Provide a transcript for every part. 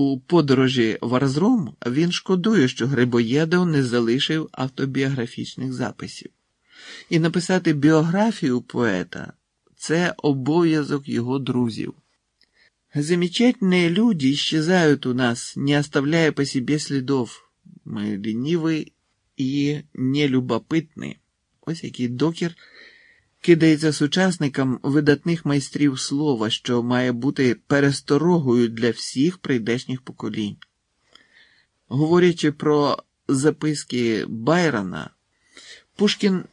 У подорожі в Арзрум він шкодує, що Грибоєдов не залишив автобіографічних записів. І написати біографію поета це обов'язок його друзів. Замечательные люди исчезают у нас, не оставляя по себе слідов. Ми лініві і нелюбопитні. Ось який докір кидається сучасникам видатних майстрів слова, що має бути пересторогою для всіх прийдешніх поколінь. Говорячи про записки Байрона, Пушкін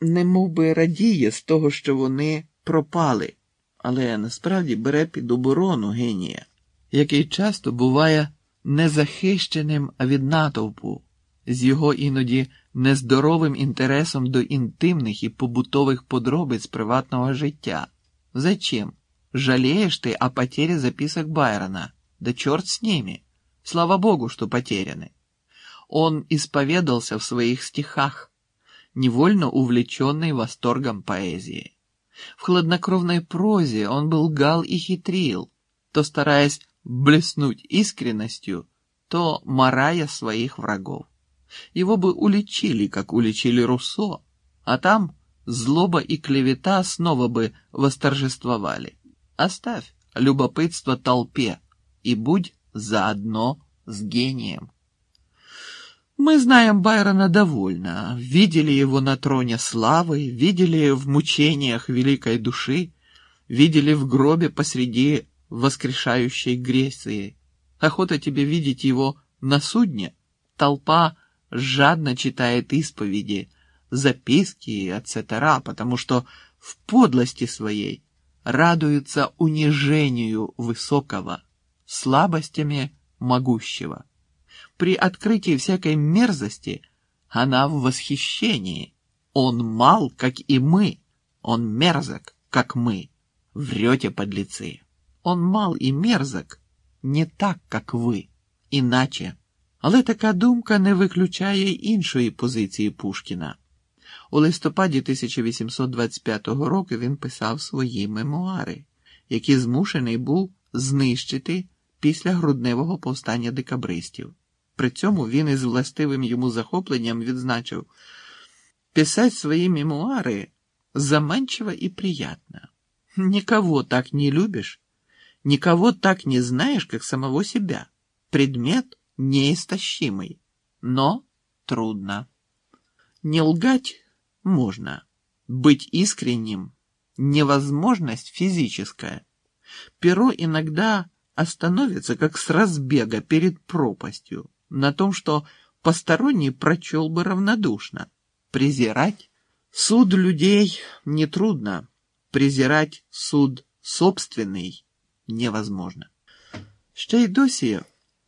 не мов би радіє з того, що вони пропали, але насправді бере під оборону генія, який часто буває незахищеним від натовпу, з його іноді нездоровим інтересом до інтимних і побутових подробиць приватного життя. Зачем? Жалеешь ты о потере записок Байрона? Да черт с ними! Слава Богу, что потеряны. Он исповедался в своих стихах, невольно увлеченный восторгом поэзии. В хладнокровной прозе он был гал и хитрил, то стараясь блеснуть искренностью, то марая своих врагов. Его бы уличили, как уличили Руссо, а там злоба и клевета снова бы восторжествовали. Оставь любопытство толпе и будь заодно с гением. Мы знаем Байрона довольно, видели его на троне славы, видели в мучениях великой души, видели в гробе посреди воскрешающей Греции. Охота тебе видеть его на судне? Толпа жадно читает исповеди, записки, etc., потому что в подлости своей радуется унижению высокого, слабостями могущего. При открытии всякой мерзости она в восхищении. Он мал, как и мы, он мерзок, как мы. Врете, подлецы. Он мал и мерзок не так, как ви, іначе. Але така думка не виключає іншої позиції Пушкіна. У листопаді 1825 року він писав свої мемуари, які змушений був знищити після грудневого повстання декабристів. При цьому він із властивим йому захопленням відзначив писать свої мемуари заманчиво и приятно. Никого так не любишь, никого так не знаешь, как самого себя. Предмет неистощимый, но трудно. Не лгать можно, быть искренним — невозможность физическая. Перо иногда остановится, как с разбега перед пропастью, на том, что посторонний прочел бы равнодушно. Презирать суд людей нетрудно, презирать суд собственний невозможно. Ще й досі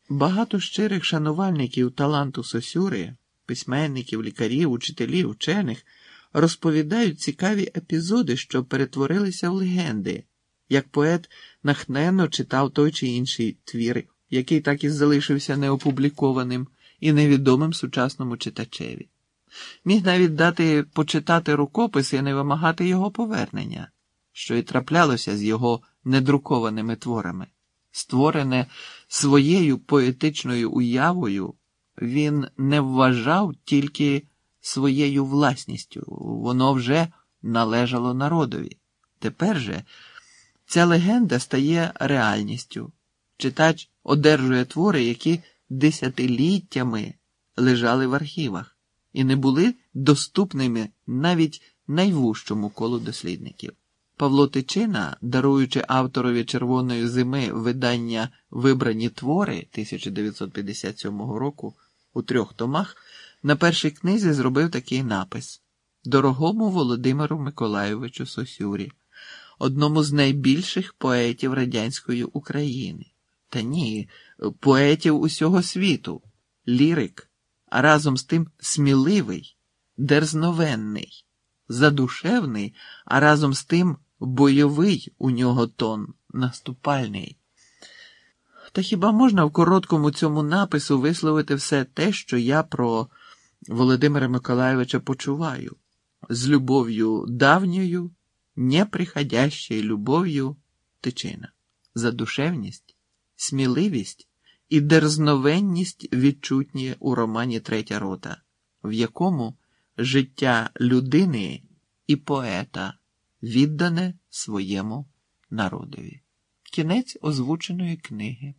багато щирих шанувальників таланту Сосюри, письменників, лікарів, учителів, учених розповідають цікаві епізоди, що перетворилися в легенди, як поет нахненно читав той чи інший твір, який так і залишився неопублікованим і невідомим сучасному читачеві. Міг навіть дати почитати рукопис і не вимагати його повернення, що й траплялося з його недрукованими творами. Створене своєю поетичною уявою, він не вважав тільки своєю власністю, воно вже належало народові. Тепер же ця легенда стає реальністю. Читач одержує твори, які десятиліттями лежали в архівах і не були доступними навіть найвужчому колу дослідників. Павло Тичина, даруючи авторові червоної зими видання Вибрані твори 1957 року у трьох томах, на першій книзі зробив такий напис Дорогому Володимиру Миколайовичу Сосюрі, одному з найбільших поетів радянської України. Та ні, поетів усього світу, лірик, а разом з тим сміливий, дерзновенний, задушевний, а разом з тим бойовий у нього тон, наступальний. Та хіба можна в короткому цьому напису висловити все те, що я про Володимира Миколайовича почуваю, з любов'ю давньою, неприходящою любов'ю тичина, задушевність, сміливість і дерзновенність відчутні у романі Третя рота, в якому життя людини і поета віддане своєму народові. Кінець озвученої книги.